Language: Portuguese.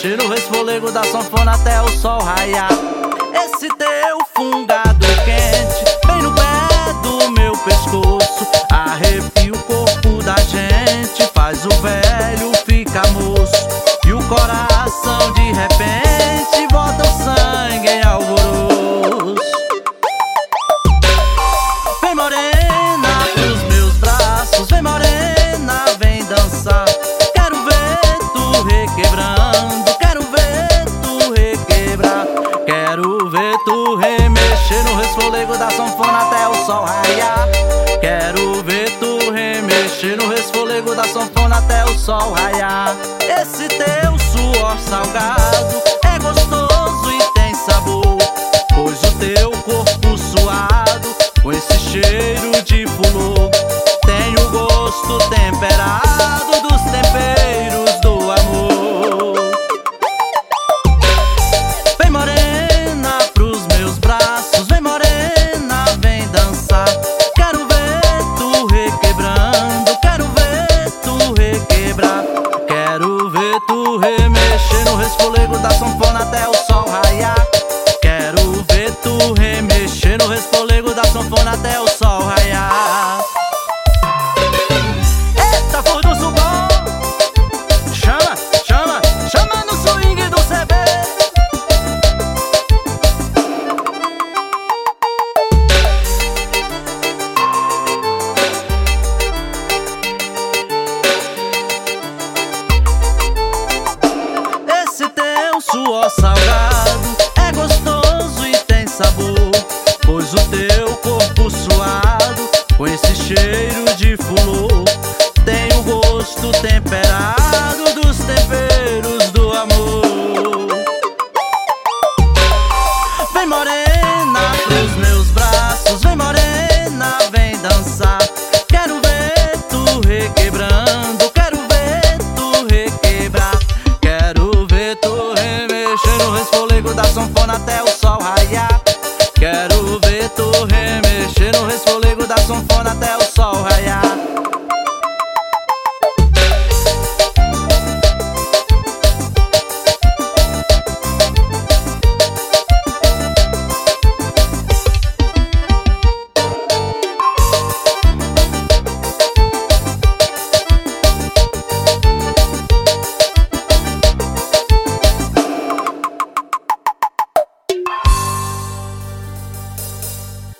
Tiro o resfolego da sanfona até o sol raiar. Esse teu fungar. sol raiar. Quero ver tu remexer no resfolego da sanfona até o sol raiar. Esse teu suor salgado é gostoso e tem sabor, pois o teu corpo suado com esse cheiro de fulô tem o gosto temperado. suor salgado. É gostoso e tem sabor, pois o teu corpo suado com esse cheiro